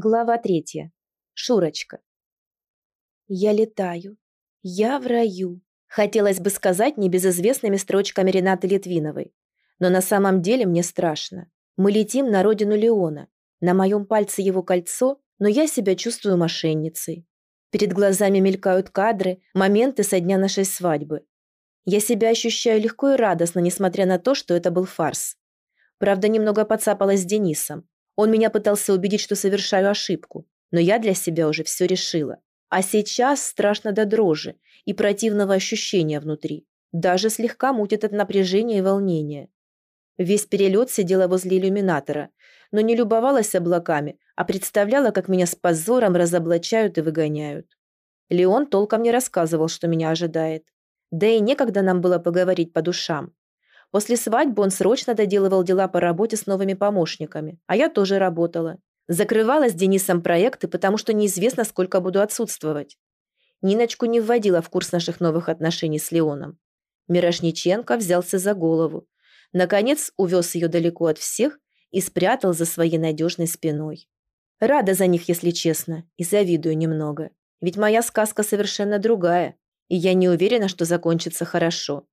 Глава третья. Шурочка. Я летаю. Я в раю. Хотелось бы сказать небезызвестными строчками Ренаты Литвиновой. Но на самом деле мне страшно. Мы летим на родину Леона. На моем пальце его кольцо, но я себя чувствую мошенницей. Перед глазами мелькают кадры, моменты со дня нашей свадьбы. Я себя ощущаю легко и радостно, несмотря на то, что это был фарс. Правда, немного подцапалась с Денисом. Он меня пытался убедить, что совершаю ошибку, но я для себя уже все решила. А сейчас страшно до дрожи и противного ощущения внутри. Даже слегка мутит от напряжения и волнения. Весь перелет сидела возле иллюминатора, но не любовалась облаками, а представляла, как меня с позором разоблачают и выгоняют. Леон толком не рассказывал, что меня ожидает. Да и некогда нам было поговорить по душам. После свадьбы он срочно доделывал дела по работе с новыми помощниками, а я тоже работала. Закрывала с Денисом проекты, потому что неизвестно, сколько буду отсутствовать. Ниночку не вводила в курс наших новых отношений с Леоном. Мирошниченко взялся за голову. Наконец увез ее далеко от всех и спрятал за своей надежной спиной. Рада за них, если честно, и завидую немного. Ведь моя сказка совершенно другая, и я не уверена, что закончится хорошо.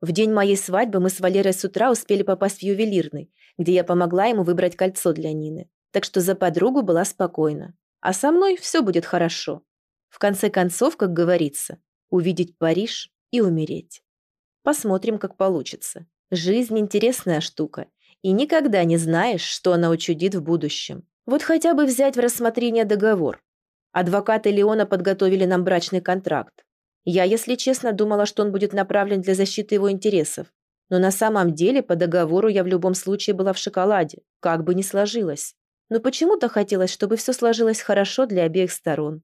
В день моей свадьбы мы с Валерой с утра успели попасть в ювелирный, где я помогла ему выбрать кольцо для Нины. Так что за подругу была спокойна. А со мной все будет хорошо. В конце концов, как говорится, увидеть Париж и умереть. Посмотрим, как получится. Жизнь интересная штука, и никогда не знаешь, что она учудит в будущем. Вот хотя бы взять в рассмотрение договор. Адвокаты Леона подготовили нам брачный контракт. Я, если честно, думала, что он будет направлен для защиты его интересов. Но на самом деле по договору я в любом случае была в шоколаде, как бы ни сложилось. Но почему-то хотелось, чтобы все сложилось хорошо для обеих сторон.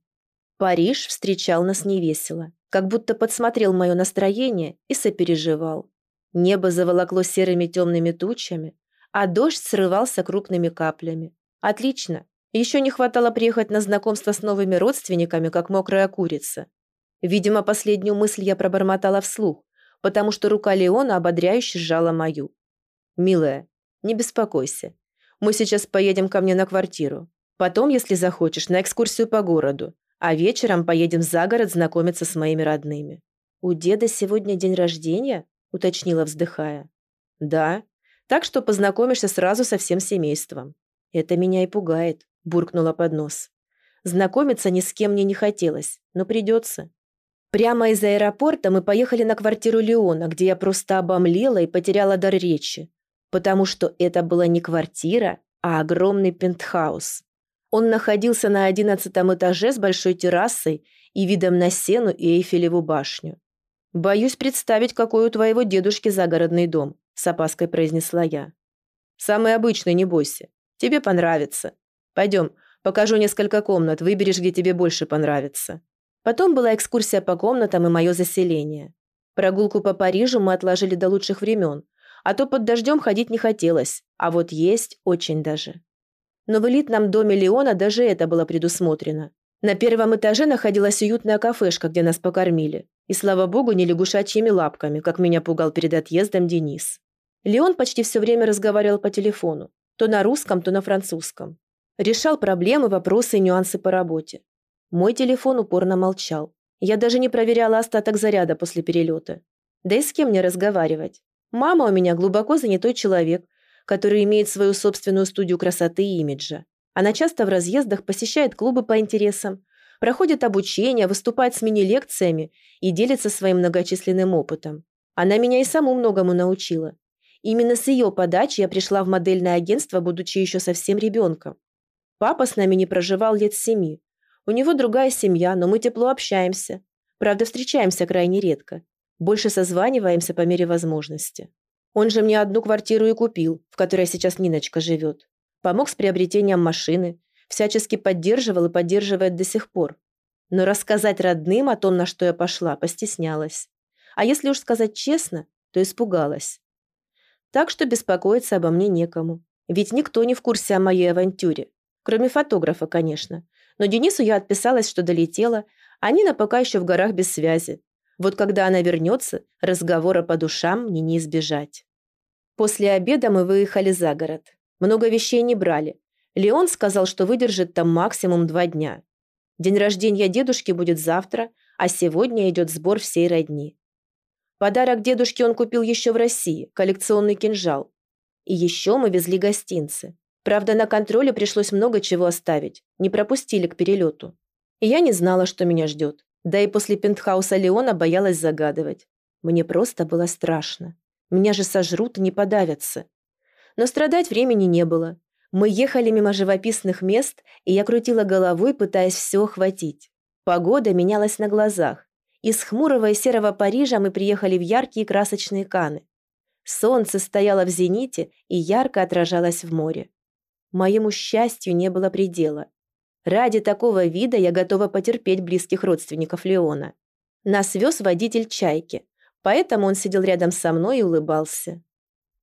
Париж встречал нас невесело, как будто подсмотрел мое настроение и сопереживал. Небо заволокло серыми темными тучами, а дождь срывался крупными каплями. Отлично. Еще не хватало приехать на знакомство с новыми родственниками, как мокрая курица. Видимо, последнюю мысль я пробормотала вслух, потому что рука Леона ободряюще сжала мою. «Милая, не беспокойся. Мы сейчас поедем ко мне на квартиру. Потом, если захочешь, на экскурсию по городу. А вечером поедем за город знакомиться с моими родными». «У деда сегодня день рождения?» – уточнила, вздыхая. «Да. Так что познакомишься сразу со всем семейством». «Это меня и пугает», – буркнула под нос. Знакомиться ни с кем мне не хотелось, но придется. Прямо из аэропорта мы поехали на квартиру Леона, где я просто обомлела и потеряла дар речи, потому что это была не квартира, а огромный пентхаус. Он находился на одиннадцатом этаже с большой террасой и видом на Сену и Эйфелеву башню. «Боюсь представить, какой у твоего дедушки загородный дом», – с опаской произнесла я. «Самый обычный, не бойся. Тебе понравится. Пойдем, покажу несколько комнат, выберешь, где тебе больше понравится». Потом была экскурсия по комнатам и мое заселение. Прогулку по Парижу мы отложили до лучших времен, а то под дождем ходить не хотелось, а вот есть очень даже. Но в элитном доме Леона даже это было предусмотрено. На первом этаже находилась уютная кафешка, где нас покормили. И, слава богу, не лягушачьими лапками, как меня пугал перед отъездом Денис. Леон почти все время разговаривал по телефону. То на русском, то на французском. Решал проблемы, вопросы и нюансы по работе. Мой телефон упорно молчал. Я даже не проверяла остаток заряда после перелета. Да и с кем мне разговаривать? Мама у меня глубоко занятой человек, который имеет свою собственную студию красоты и имиджа. Она часто в разъездах посещает клубы по интересам, проходит обучение, выступает с мини-лекциями и делится своим многочисленным опытом. Она меня и саму многому научила. Именно с ее подачи я пришла в модельное агентство, будучи еще совсем ребенком. Папа с нами не проживал лет семи, у него другая семья, но мы тепло общаемся. Правда, встречаемся крайне редко. Больше созваниваемся по мере возможности. Он же мне одну квартиру и купил, в которой сейчас Ниночка живет. Помог с приобретением машины, всячески поддерживал и поддерживает до сих пор. Но рассказать родным о том, на что я пошла, постеснялась. А если уж сказать честно, то испугалась. Так что беспокоиться обо мне некому. Ведь никто не в курсе о моей авантюре. Кроме фотографа, конечно. Но Денису я отписалась, что долетела, а Нина пока еще в горах без связи. Вот когда она вернется, разговора по душам мне не избежать. После обеда мы выехали за город. Много вещей не брали. Леон сказал, что выдержит там максимум два дня. День рождения дедушки будет завтра, а сегодня идет сбор всей родни. Подарок дедушке он купил еще в России, коллекционный кинжал. И еще мы везли гостинцы. Правда, на контроле пришлось много чего оставить, не пропустили к перелету. И я не знала, что меня ждет. Да и после пентхауса Леона боялась загадывать. Мне просто было страшно. Меня же сожрут и не подавятся. Но страдать времени не было. Мы ехали мимо живописных мест, и я крутила головой, пытаясь все охватить. Погода менялась на глазах. Из хмурого и серого Парижа мы приехали в яркие красочные Каны. Солнце стояло в зените и ярко отражалось в море. Моему счастью не было предела. Ради такого вида я готова потерпеть близких родственников Леона. Нас вез водитель «Чайки», поэтому он сидел рядом со мной и улыбался.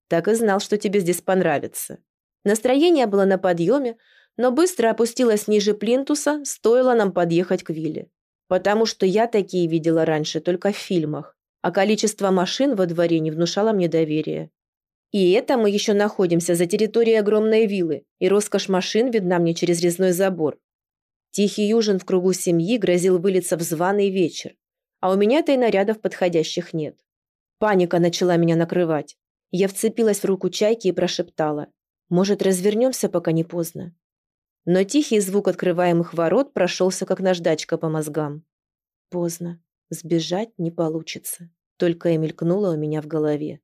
Так и знал, что тебе здесь понравится. Настроение было на подъеме, но быстро опустилось ниже плинтуса, стоило нам подъехать к вилле. Потому что я такие видела раньше только в фильмах, а количество машин во дворе не внушало мне доверия. И это мы еще находимся за территорией огромной виллы, и роскошь машин видна мне через резной забор. Тихий ужин в кругу семьи грозил вылиться в званый вечер, а у меня-то и нарядов подходящих нет. Паника начала меня накрывать. Я вцепилась в руку чайки и прошептала. «Может, развернемся, пока не поздно?» Но тихий звук открываемых ворот прошелся, как наждачка по мозгам. «Поздно. Сбежать не получится», только и мелькнуло у меня в голове.